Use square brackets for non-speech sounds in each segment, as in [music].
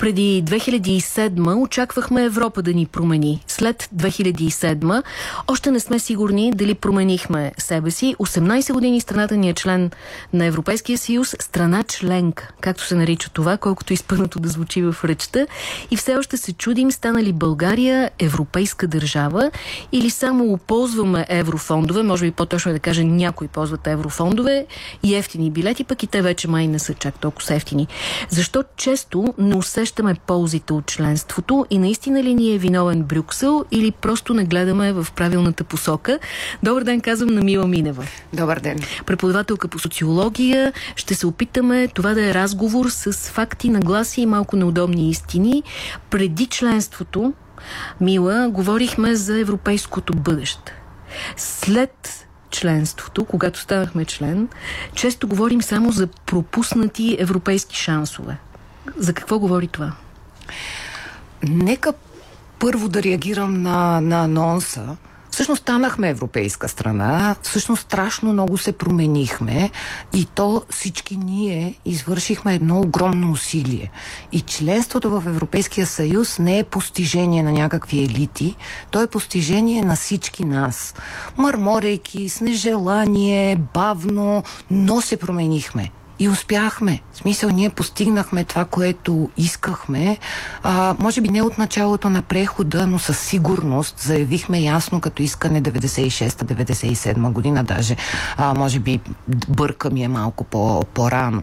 Преди 2007 очаквахме Европа да ни промени. След 2007 още не сме сигурни дали променихме себе си. 18 години страната ни е член на Европейския съюз, страна членка, както се нарича това, колкото изпълнато да звучи в ръчта. И все още се чудим, стана ли България европейска държава или само ползваме еврофондове, може би по-точно е да кажа някои ползват еврофондове и ефтини билети, пък и те вече май не са чак толкова ефтини. Защо често не усещаме ползите от членството и наистина ли ни е виновен Брюксел или просто не гледаме в правилната посока? Добър ден, казвам на Мила Минева. Добър ден. Преподавателка по социология. Ще се опитаме това да е разговор с факти, нагласи и малко неудобни истини. Преди членството, Мила, говорихме за европейското бъдеще. След членството, когато станахме член, често говорим само за пропуснати европейски шансове. За какво говори това? Нека първо да реагирам на, на анонса. Всъщност станахме европейска страна, всъщност страшно много се променихме и то всички ние извършихме едно огромно усилие. И членството в Европейския съюз не е постижение на някакви елити, то е постижение на всички нас. Мърморейки, с нежелание, бавно, но се променихме. И успяхме. В смисъл, ние постигнахме това, което искахме. А, може би не от началото на прехода, но със сигурност заявихме ясно като искане 96-97 година даже. А, може би бърка ми е малко по, по-рано.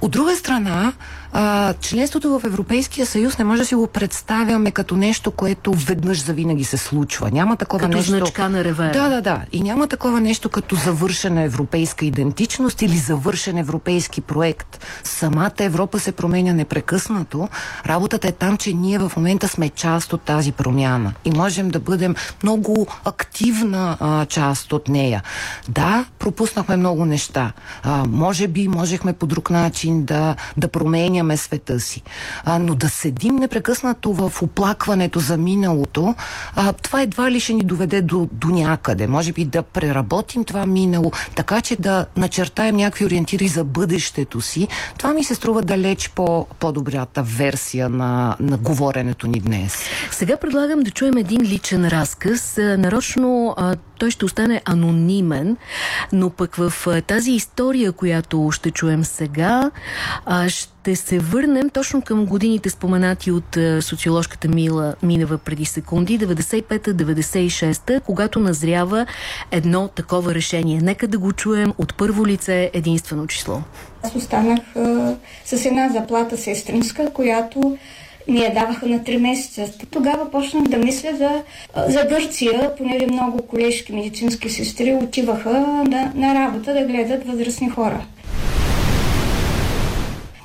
От друга страна, а, членството в Европейския съюз не може да си го представяме като нещо, което веднъж завинаги се случва. Няма такова като нещо. значка на ревера. Да, да, да. И няма такова нещо като завършена европейска идентичност или завършен европейски проект. Самата Европа се променя непрекъснато. Работата е там, че ние в момента сме част от тази промяна и можем да бъдем много активна а, част от нея. Да, пропуснахме много неща. А, може би можехме по друг начин да, да променяме света си. А, но да седим непрекъснато в оплакването за миналото, а, това едва ли ще ни доведе до, до някъде. Може би да преработим това минало, така че да начертаем някакви ориентири за бъдещето си. Това ми се струва далеч по, по-добрата версия на, на говоренето ни днес. Сега предлагам да чуем един личен разказ. Нарочно а, той ще остане анонимен, но пък в а, тази история, която ще чуем сега, а, ще се върнем точно към годините споменати от а, социоложката Мила Минева преди секунди, 95-96, когато назрява едно такова решение. Нека да го чуем от първо лице единствено число. Аз останах а, с една заплата сестринска, която ми я даваха на 3 месеца. Тогава почнах да мисля за, за Гърция, понеже много колежки медицински сестри отиваха на, на работа да гледат възрастни хора.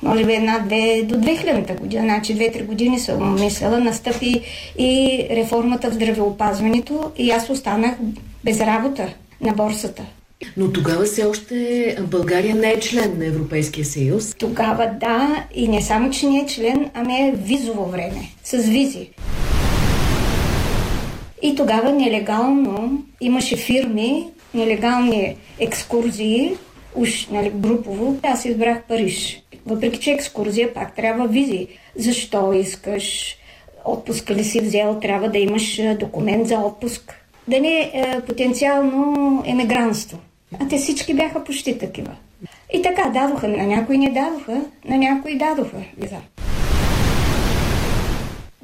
Може би една-две до 2000-та година, значи две-три години съм мисlela, настъпи и реформата в здравеопазването и аз останах без работа на борсата. Но тогава все още България не е член на Европейския съюз. Тогава да, и не само, че не е член, ами е визово време, с визи. И тогава нелегално имаше фирми, нелегални екскурзии, уж нали, групово. Аз избрах Париж. Въпреки, че екскурзия пак трябва визи. Защо искаш? Отпуска ли си взел? Трябва да имаш документ за отпуск. Да не е потенциално емигрантство. А те всички бяха почти такива. И така дадоха. На някои не дадоха, на някои дадоха виза.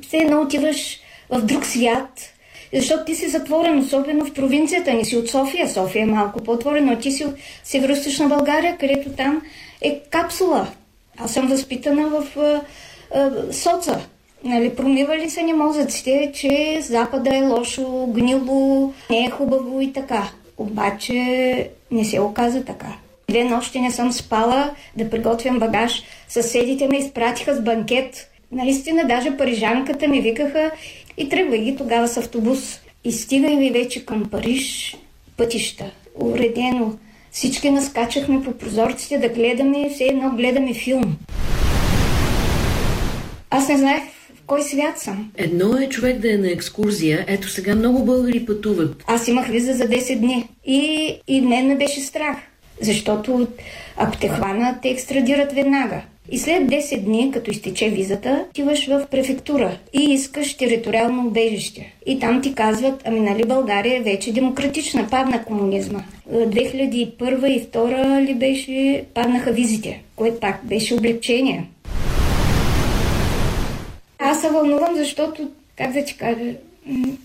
Все едно отиваш в друг свят, защото ти си затворен, особено в провинцията. Не си от София. София е малко по-отворена, ти си от Северо-Источна България, където там е капсула. Аз съм възпитана в а, а, соца. Нали, промивали са ни мозъците, че Запада е лошо, гнило, не е хубаво и така. Обаче не се оказа така. Две нощи не съм спала да приготвям багаж. Съседите ме изпратиха с банкет. Наистина, даже парижанката ми викаха и тръгвай ги тогава с автобус. И стигай ви вече към Париж пътища. Уредено. Всички наскачахме по прозорците да гледаме, все едно гледаме филм. Аз не знаех в кой свят съм. Едно е човек да е на екскурзия. Ето сега много българи пътуват. Аз имах виза за 10 дни. И, и мен ме беше страх. Защото ако те хванат, те екстрадират веднага. И след 10 дни, като изтече визата, отиваш в префектура и искаш териториално убежище. И там ти казват, ами нали България е вече демократична, падна комунизма. 2001 и 2002 ли беше, паднаха визите, което пак беше облегчение. Аз се вълнувам, защото, как да ти кажа,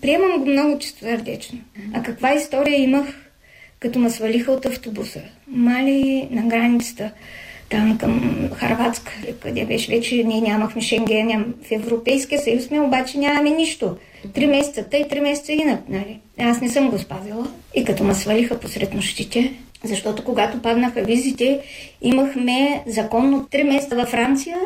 приемам го много чистосърдечно. А каква история имах, като ме свалиха от автобуса? Мали на границата там към Харватска, къде беше вече, ние нямахме Шенген, в Европейския съюз сме, обаче нямаме нищо. Три месеца, тъй три месеца инак, нали? Аз не съм го спазила. И като ме свалиха посред нощите, защото когато паднаха визите, имахме законно 3 месеца във Франция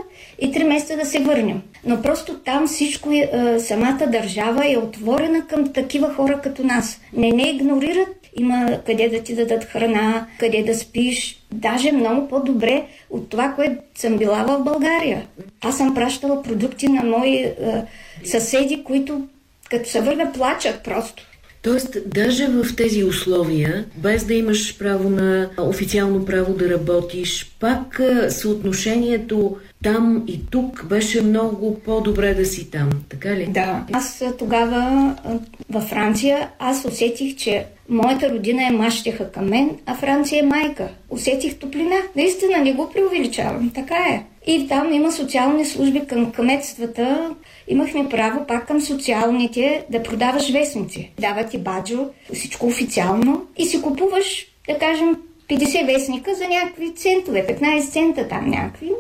и 3 месеца да се върнем. Но просто там всичко, е, самата държава е отворена към такива хора като нас. Не не игнорират, има къде да ти дадат храна, къде да спиш. Даже много по-добре от това, което съм била в България. Аз съм пращала продукти на мои е, съседи, които като се върна плачат просто. Тоест, даже в тези условия, без да имаш право на официално право да работиш, пак съотношението там и тук беше много по-добре да си там, така ли? Да. Аз тогава във Франция, аз усетих, че моята родина е мащеха към мен, а Франция е майка. Усетих топлина. Наистина не го преувеличавам. Така е. И там има социални служби към кметствата. Имахме право пак към социалните да продаваш вестници. Дава ти баджо, всичко официално и си купуваш, да кажем, 50 вестника за някакви центове, 15 цента там някакви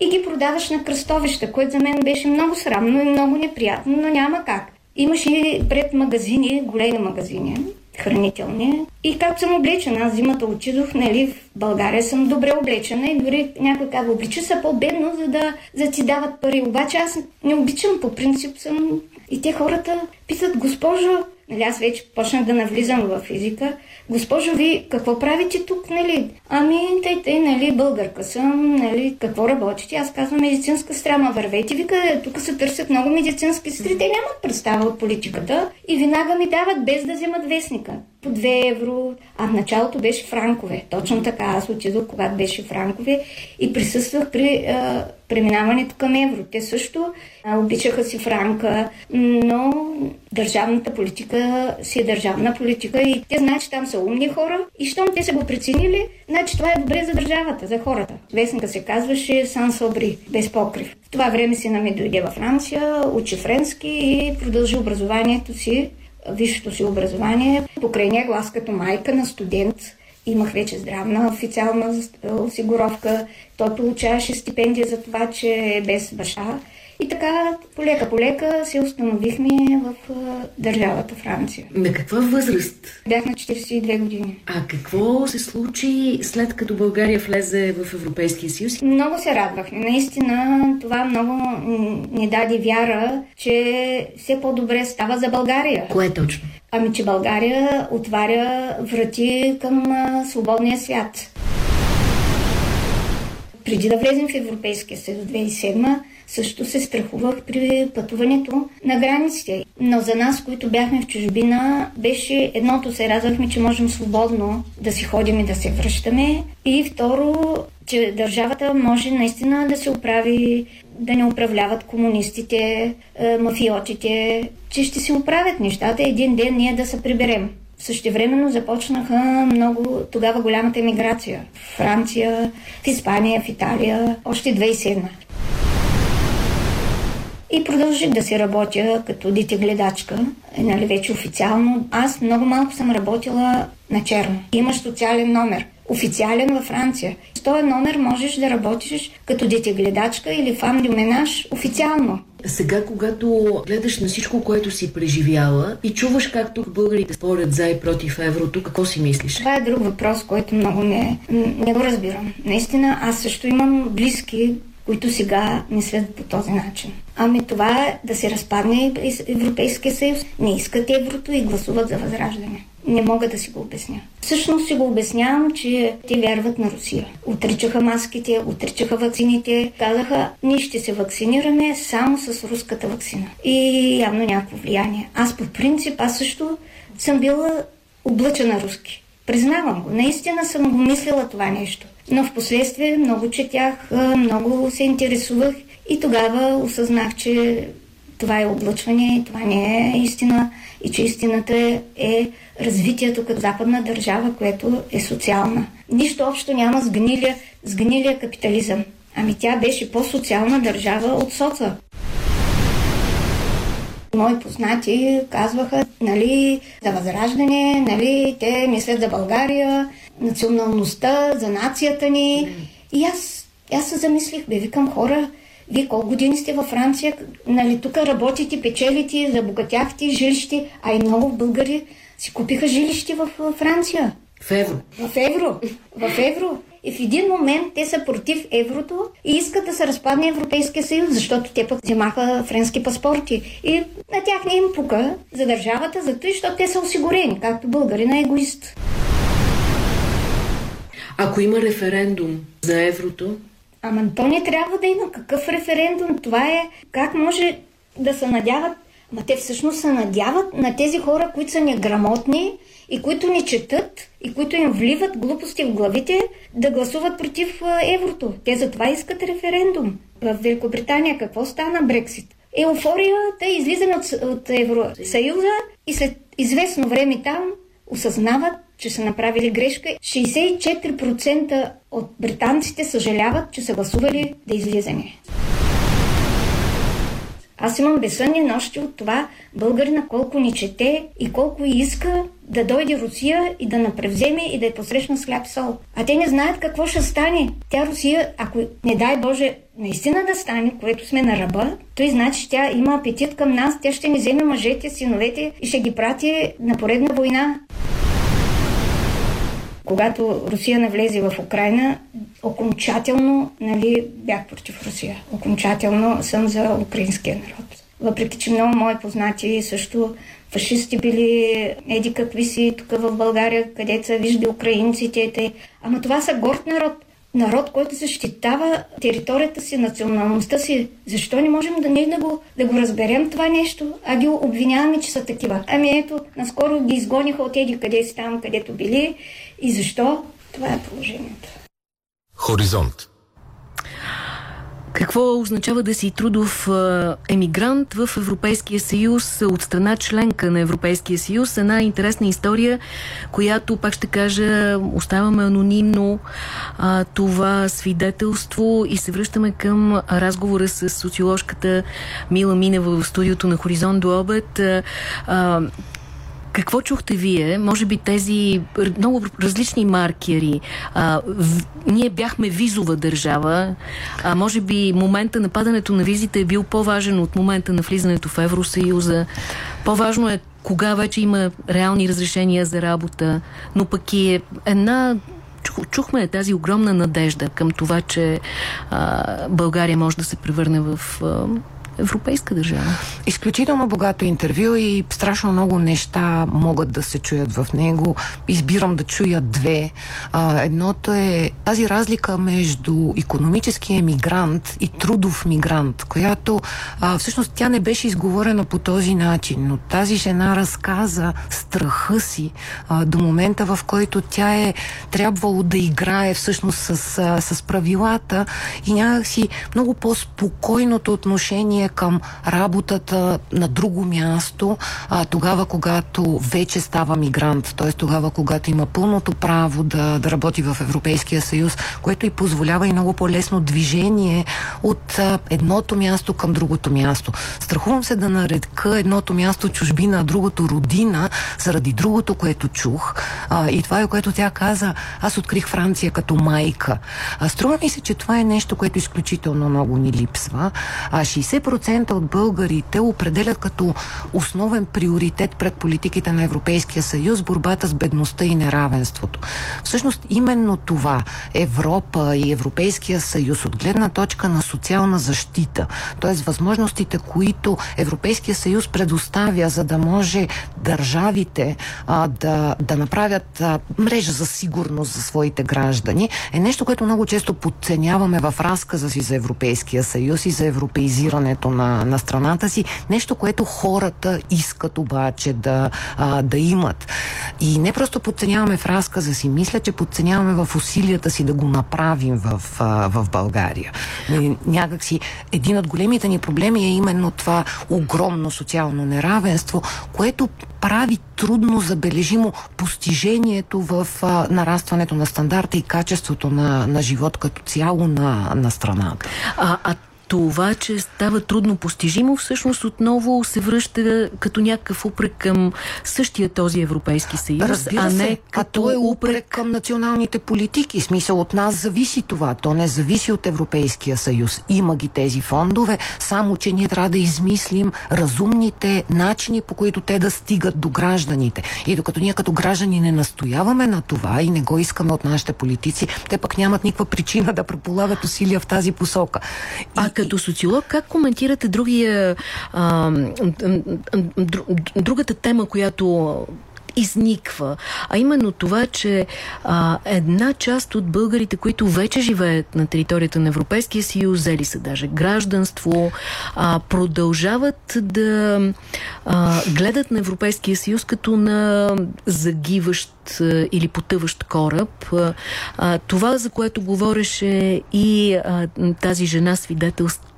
и ги продаваш на кръстовища, което за мен беше много срамно и много неприятно, но няма как. Имаше пред магазини, големи магазини, хранителни. И как съм облечена, аз зимата отидох, нали, в България съм добре облечена и дори някой казва, облича се по-бедно, за да, за ти дават пари. Обаче аз не обичам, по принцип съм... И те хората питат, госпожо, нали, аз вече почнах да навлизам в физика, Госпожо, ви какво правите тук, нали? Ами, тъй, тъй, нали, българка съм, нали, какво работите? Аз казвам медицинска страма, вървете, вика, тук се търсят много медицински сестри, те нямат представа от политиката и винага ми дават без да вземат вестника по 2 евро, а в началото беше франкове. Точно така, аз отидох, когато беше франкове и присъствах при а, преминаването към евро. Те също а, обичаха си франка, но държавната политика си е държавна политика и те знаят, че там са умни хора и щом те са го преценили, значи това е добре за държавата, за хората. Вестника се казваше Сан Собри, без покрив. В това време си ми дойде във Франция, учи френски и продължи образованието си висшето си образование. Покрай него аз като майка на студент имах вече здравна официална осигуровка. Той получаваше стипендия за това, че е без баща. И така, полека-полека се установихме в държавата Франция. На каква възраст? Бях на 42 години. А какво се случи след като България влезе в Европейския съюз? Много се радвахме. Наистина това много ни даде вяра, че все по-добре става за България. Кое точно? Ами, че България отваря врати към свободния свят. Преди да влезем в Европейския съюз 2007 също се страхувах при пътуването на границите. Но за нас, които бяхме в чужбина, беше едното се радвахме, че можем свободно да си ходим и да се връщаме. И второ, че държавата може наистина да се оправи, да не управляват комунистите, е, мафиотите, че ще се оправят нещата един ден ние да се приберем. Същевременно започнаха много тогава голямата емиграция. В Франция, в Испания, в Италия, още 2007. И продължих да си работя като дете-гледачка, е, нали, вече официално. Аз много малко съм работила на черно. Имаш социален номер. Официален във Франция. С този номер можеш да работиш като дете-гледачка или фам менаж официално. Сега, когато гледаш на всичко, което си преживяла и чуваш как тук българите спорят за и против еврото, какво си мислиш? Това е друг въпрос, който много не, не го разбирам. Наистина, аз също имам близки, които сега мислят по този начин. Ами това е да се разпадне Европейския съюз. Не искат еврото и гласуват за възраждане. Не мога да си го обясня. Всъщност си го обяснявам, че те вярват на Русия. Отричаха маските, отричаха вакцините. Казаха, ние ще се вакцинираме само с руската вакцина. И явно някакво влияние. Аз по принцип, аз също съм била облъчена руски. Признавам го. Наистина съм го мислила това нещо. Но в последствие много четях, много се интересувах и тогава осъзнах, че това е облъчване, това не е истина и че истината е, е развитието като западна държава, което е социална. Нищо общо няма с гнилия, с гнилия капитализъм. Ами тя беше по-социална държава от соца. Мои познати казваха, нали, за възраждане, нали, те мислят за България, националността, за нацията ни. И аз, аз се замислих, бе, викам хора, вие колко години сте във Франция, нали, тук работите, печелите, забогатяхте, жилище, а и много българи си купиха жилище в Франция. В евро. В евро. В евро. И в един момент те са против еврото и искат да се разпадне Европейския съюз, защото те пък вземаха френски паспорти. И на тях не им пука за държавата, за това, защото те са осигурени, както българина егоист. Ако има референдум за еврото, Ама то не трябва да има какъв референдум. Това е как може да се надяват. Ама те всъщност се надяват на тези хора, които са неграмотни и които не четат и които им вливат глупости в главите да гласуват против еврото. Те затова искат референдум. В Великобритания какво стана Брексит? Еуфорията, излизане от, от Евросъюза и след известно време там осъзнават, че са направили грешка. 64% от британците съжаляват, че са гласували да излизане. Аз имам безсънни нощи от това българина колко ни чете и колко иска да дойде Русия и да напревземе и да я посрещна с хляб сол. А те не знаят какво ще стане. Тя Русия, ако не дай Боже наистина да стане, което сме на ръба, той значи, тя има апетит към нас, тя ще ни вземе мъжете, синовете и ще ги прати на поредна война. Когато Русия навлезе в Украина, окончателно нали, бях против Русия. Окончателно съм за украинския народ. Въпреки, че много мои познати също фашисти били еди какви си тук в България, където са виждали украинците. Те. Ама това са горд народ. Народ, който защитава територията си, националността си. Защо не можем да не да го, да го разберем това нещо, а ги обвиняваме, че са такива? Ами ето, наскоро ги изгониха от еди къде си там, където били. И защо? Това е положението. Хоризонт. Какво означава да си трудов емигрант в Европейския съюз от страна членка на Европейския съюз? Една интересна история, която, пак ще кажа, оставаме анонимно а, това свидетелство и се връщаме към разговора с социоложката Мила Минева в студиото на Хоризонт до обед. А, какво чухте вие? Може би тези много различни маркери. А, в, ние бяхме визова държава. А, може би момента на падането на визите е бил по-важен от момента на влизането в Евросъюза. По-важно е кога вече има реални разрешения за работа, но пък и е една чухме тази огромна надежда към това, че а, България може да се превърне в а, европейска държава. Изключително богато интервю и страшно много неща могат да се чуят в него. Избирам да чуя две. А, едното е тази разлика между економически емигрант и трудов мигрант, която а, всъщност тя не беше изговорена по този начин, но тази жена разказа страха си а, до момента, в който тя е трябвало да играе всъщност с, а, с правилата и някакси много по-спокойното отношение отношение към работата на друго място, а, тогава когато вече става мигрант, т.е. тогава когато има пълното право да, да работи в Европейския съюз, което и позволява и много по-лесно движение от а, едното място към другото място. Страхувам се да наредка едното място чужбина, а другото родина, заради другото, което чух. А, и това е което тя каза. Аз открих Франция като майка. А, струва ми се, че това е нещо, което изключително много ни липсва. А 60% 60% от българите определят като основен приоритет пред политиките на Европейския съюз борбата с бедността и неравенството. Всъщност именно това Европа и Европейския съюз от гледна точка на социална защита, т.е. възможностите, които Европейския съюз предоставя, за да може държавите а, да, да направят а, мрежа за сигурност за своите граждани, е нещо, което много често подценяваме в разказа си за Европейския съюз и за европеизирането развитието на, на страната си. Нещо, което хората искат обаче да, а, да имат. И не просто подценяваме в разказа си, мисля, че подценяваме в усилията си да го направим в, а, в България. Някакси един от големите ни проблеми е именно това огромно социално неравенство, което прави трудно забележимо постижението в а, нарастването на стандарта и качеството на, на живот като цяло на, на страната. А, а това, че става трудно постижимо, всъщност отново се връща като някакъв упрек към същия този Европейски съюз, Разбира а не като а е упрек към националните политики. Смисъл от нас зависи това. То не зависи от Европейския съюз. Има ги тези фондове, само че ние трябва да измислим разумните начини, по които те да стигат до гражданите. И докато ние като граждани не настояваме на това и не го искаме от нашите политици, те пък нямат никаква причина да предполагат усилия в тази посока. А като социолог, как коментирате другия, а, другата тема, която изниква. А именно това, че а, една част от българите, които вече живеят на територията на Европейския съюз, взели са даже гражданство, а, продължават да а, гледат на Европейския съюз като на загиващ или потъващ кораб. А, това, за което говореше и а, тази жена свидетелство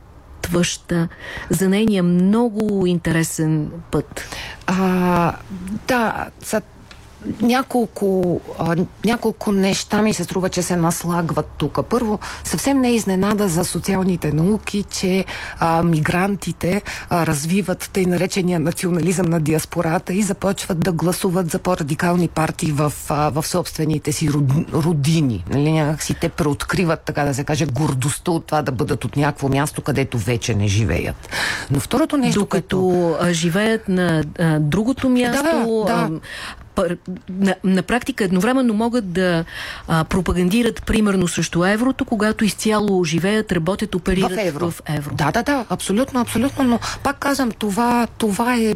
съпътстваща за нейния много интересен път? А, да, са няколко, а, няколко неща ми се струва, че се наслагват тук. Първо, съвсем не е изненада за социалните науки, че а, мигрантите а, развиват тъй наречения национализъм на диаспората и започват да гласуват за по-радикални партии в, а, в собствените си родини. Нали, някакси те преоткриват, така да се каже, гордостта от това да бъдат от някакво място, където вече не живеят. Но второто нещо, Докато като... живеят на а, другото място, да, да на, на практика едновременно могат да а, пропагандират примерно срещу еврото, когато изцяло живеят, работят, оперират в евро. В евро. Да, да, да, абсолютно, абсолютно, но пак казвам, това, това е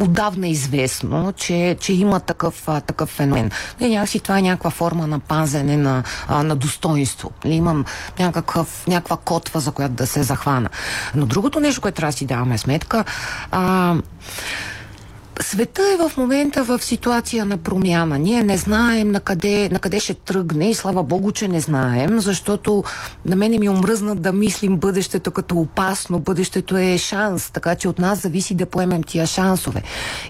отдавна известно, че, че има такъв, а, такъв феномен. И някакси това е някаква форма на пазене на, а, на достоинство. Или имам някакъв, някаква котва, за която да се захвана. Но другото нещо, което трябва да си даваме сметка, а, Света е в момента в ситуация на промяна. Ние не знаем на къде, на къде ще тръгне и слава Богу, че не знаем, защото на мене ми омръзна да мислим бъдещето като опасно. Бъдещето е шанс, така че от нас зависи да поемем тия шансове.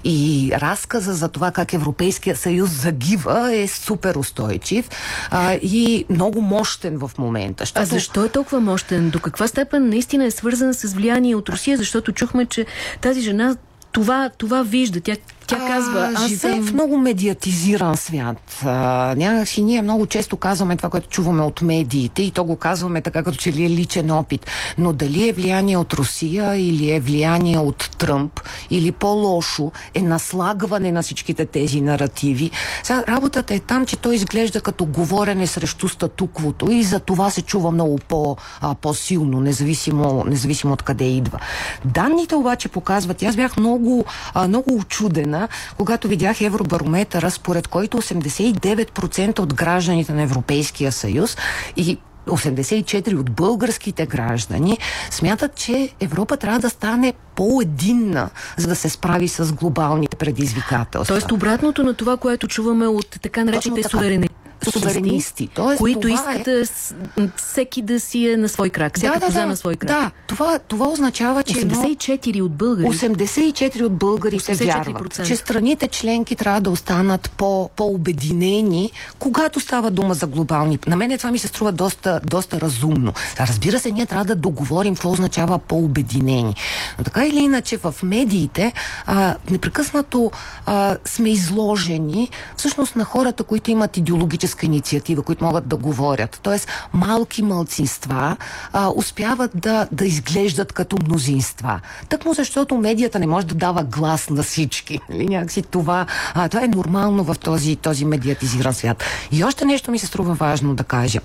И разказа за това как Европейския съюз загива е супер устойчив а, и много мощен в момента. Защото... А защо е толкова мощен? До каква степен наистина е свързан с влияние от Русия? Защото чухме, че тази жена това, това вижда. Тя, тя а, казва... Аз живеем съм... в много медиатизиран свят. А, някакси ние много често казваме това, което чуваме от медиите и то го казваме така, като че ли е личен опит. Но дали е влияние от Русия или е влияние от Тръмп или по-лошо е наслагване на всичките тези наративи. Сега работата е там, че той изглежда като говорене срещу статуквото и за това се чува много по, а, по-силно, независимо, независимо от къде идва. Данните обаче показват, аз бях много, а, много очудена, когато видях Евробарометъра, според който 89% от гражданите на Европейския съюз и 84 от българските граждани смятат, че Европа трябва да стане по-единна, за да се справи с глобалните предизвикателства. Тоест обратното на това, което чуваме от така наречените суверени суверенисти. Тоест, които искат е... всеки да си е на свой крак, всяка да, да, да, на свой крак. Да, това, това означава, че 84 от българи 84 от българите вярват, че страните членки трябва да останат по, по-обединени, когато става дума за глобални. На мен това ми се струва доста, доста разумно. Разбира се, ние трябва да договорим какво означава по-обединени. Но така или иначе в медиите а, непрекъснато а, сме изложени всъщност на хората, които имат идеологически гражданска инициатива, които могат да говорят. Тоест, малки мълцинства а, успяват да, да изглеждат като мнозинства. Тъкмо защото медията не може да дава глас на всички. Нали? Някакси това, а, това е нормално в този, този медиатизиран свят. И още нещо ми се струва важно да кажем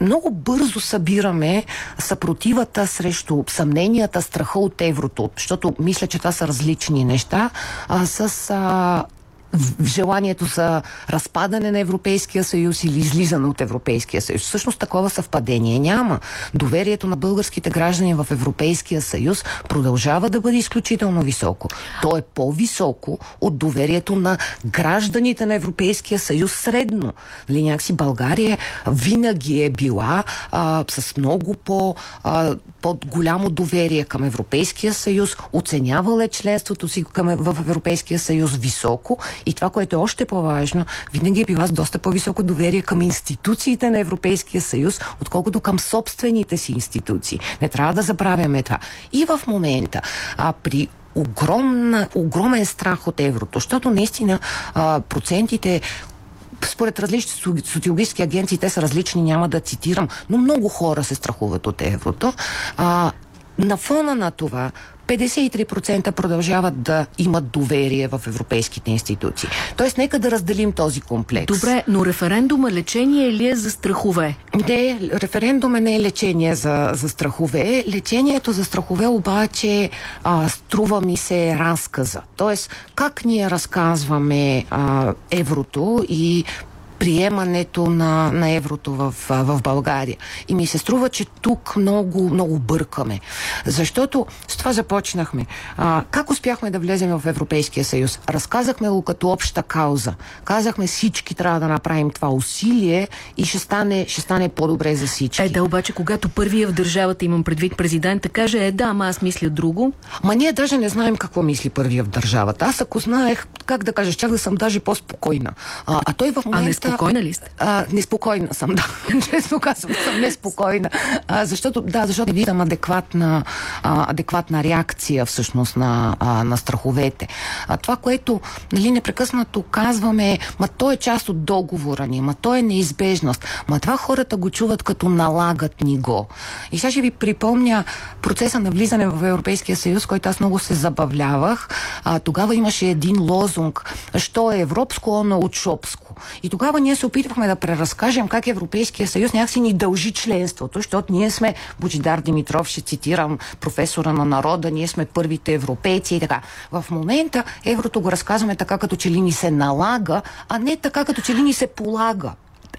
много бързо събираме съпротивата срещу съмненията, страха от еврото, защото мисля, че това са различни неща, а, с а, желанието за разпадане на Европейския съюз или излизане от Европейския съюз. Всъщност такова съвпадение няма. Доверието на българските граждани в Европейския съюз продължава да бъде изключително високо. То е по-високо от доверието на гражданите на Европейския съюз средно. Нали, някакси България винаги е била а, с много по, а, по-голямо доверие към Европейския съюз, оценявала е членството си към, в Европейския съюз високо и това, което е още по-важно, винаги е била с доста по-високо доверие към институциите на Европейския съюз, отколкото към собствените си институции. Не трябва да забравяме това. И в момента, а при огромна, огромен страх от еврото, защото наистина а, процентите, според различни социологически агенции, те са различни, няма да цитирам, но много хора се страхуват от еврото. А, на фона на това, 53% продължават да имат доверие в европейските институции. Тоест, нека да разделим този комплекс. Добре, но референдума лечение ли е за страхове? Не, референдума не е лечение за, за страхове. Лечението за страхове обаче а, струва ми се разказа. Тоест, как ние разказваме а, еврото и приемането на, на еврото в, в България. И ми се струва, че тук много, много бъркаме. Защото с това започнахме. А, как успяхме да влезем в Европейския съюз? Разказахме го като обща кауза. Казахме всички трябва да направим това усилие и ще стане, ще стане по-добре за всички. Е, да, обаче, когато първия в държавата, имам предвид президента, каже, е да, ама аз мисля друго. Ма ние даже не знаем какво мисли първия в държавата. Аз ако знаех, как да кажа, чак да съм даже по-спокойна. А, а той в момента Спокойна ли сте? А, неспокойна съм, да. [laughs] Честно казвам, съм неспокойна. А, защото, да, защото не виждам адекватна, а, адекватна реакция всъщност на, а, на страховете. А, това, което нали, непрекъснато казваме, ма то е част от договора ни, ма то е неизбежност. Ма това хората го чуват като налагат ни го. И сега ще ви припомня процеса на влизане в Европейския съюз, който аз много се забавлявах. А, тогава имаше един лозунг, що е европско, оно от шопско. И тогава ние се опитвахме да преразкажем как Европейския съюз някакси ни дължи членството, защото ние сме, Бочидар Димитров, ще цитирам професора на народа, ние сме първите европейци и така. В момента еврото го разказваме така, като че ли ни се налага, а не така, като че ли ни се полага.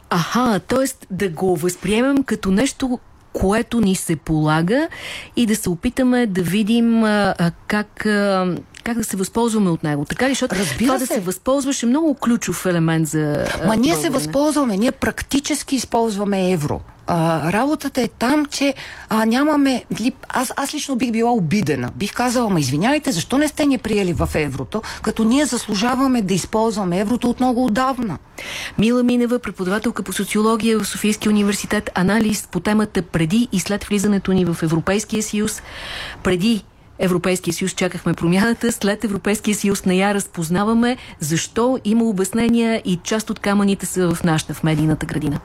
Аха, т.е. да го възприемем като нещо, което ни се полага и да се опитаме да видим а, как а, как да се възползваме от него. Така ли? Защото Разбира това се. да се възползваш е много ключов елемент за... Ма ние се възползваме, ние практически използваме евро. А, работата е там, че а, нямаме... Аз, аз лично бих била обидена. Бих казала, ма извинявайте, защо не сте ни приели в еврото, като ние заслужаваме да използваме еврото от много отдавна. Мила Минева, преподавателка по социология в Софийския университет, анализ по темата преди и след влизането ни в Европейския съюз, преди Европейския съюз чакахме промяната, след Европейския съюз не я разпознаваме, защо? Има обяснения и част от камъните са в нашата, в медийната градина.